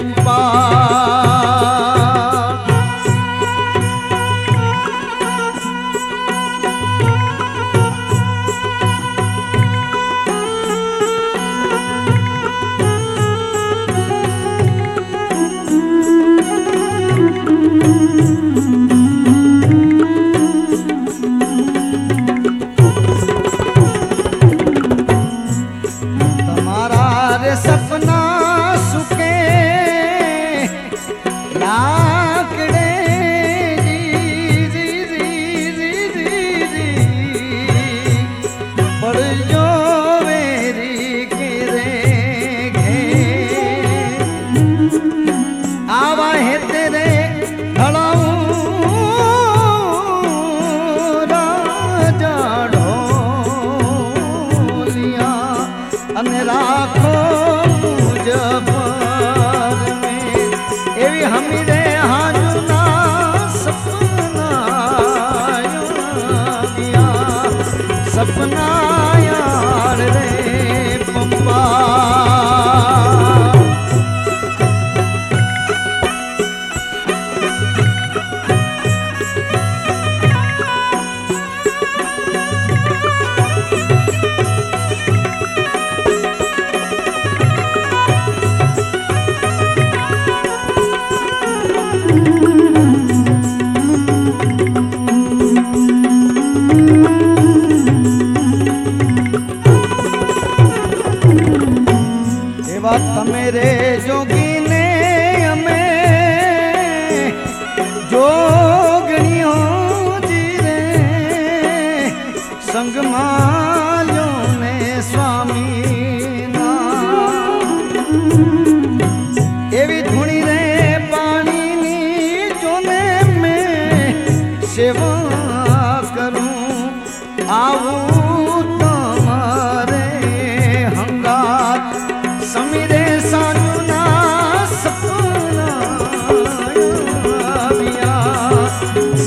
চম্পা भक्त मेरे जो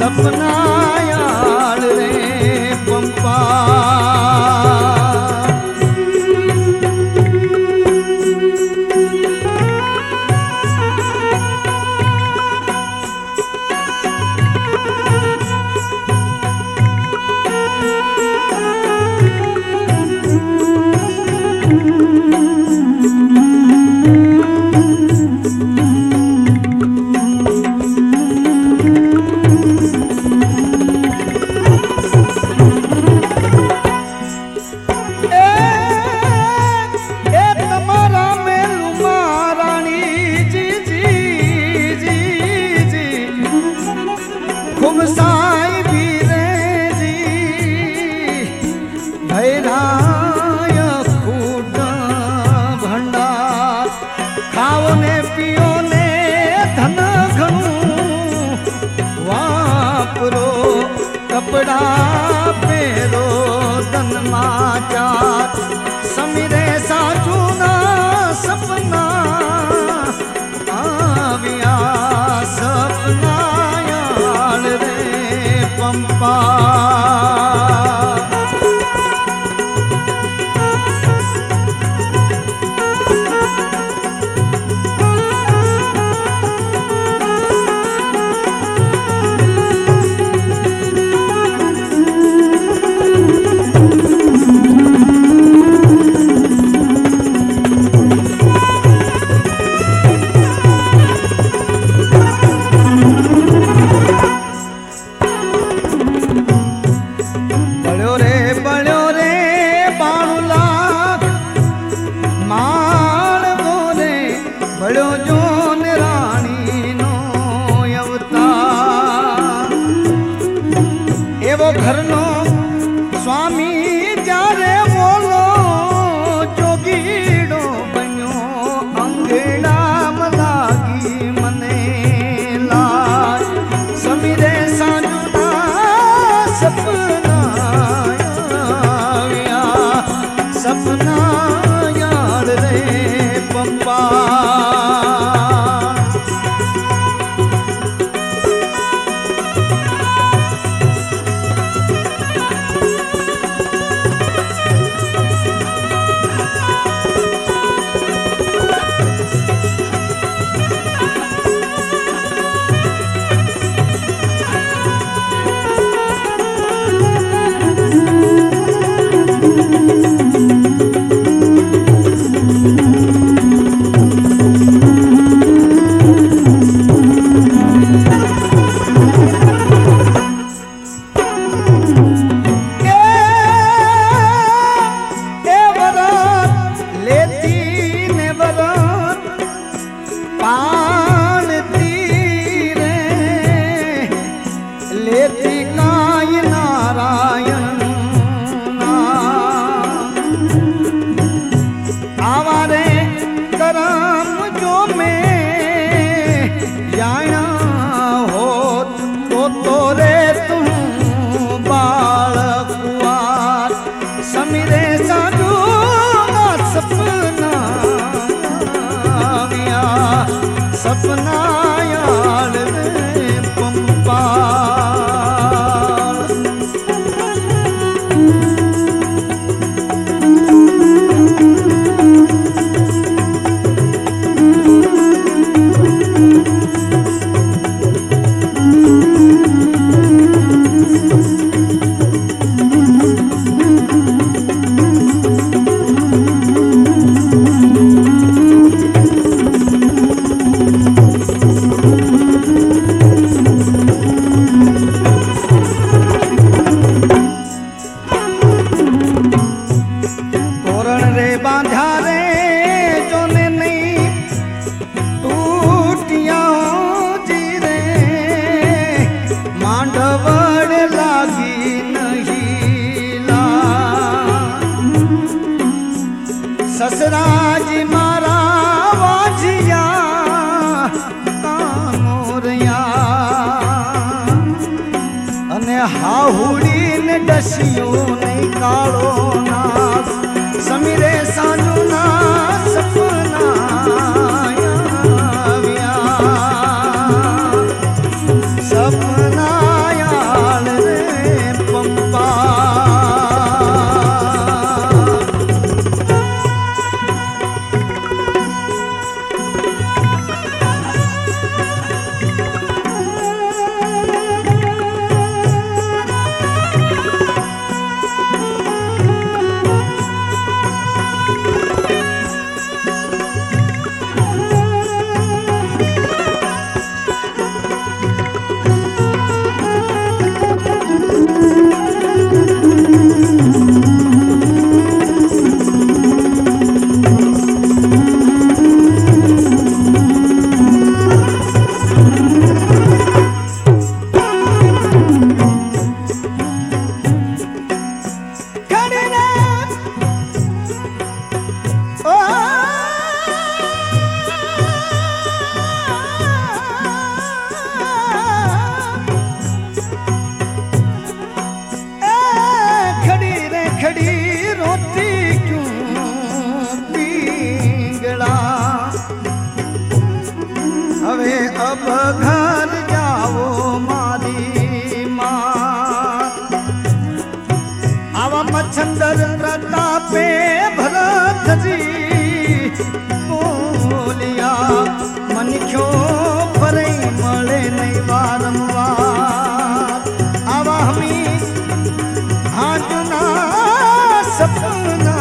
सपना સસરાજી મારા વાજિયા મોરયા અને હાહુડીને ડસ્યું નહીં કાળો ના સમીરે સાંજુ ના सुंदर प्रतापे भरत जी, बोलिया, मन क्यों भरई मले नहीं वारंवार आवामी हाथ ना सपना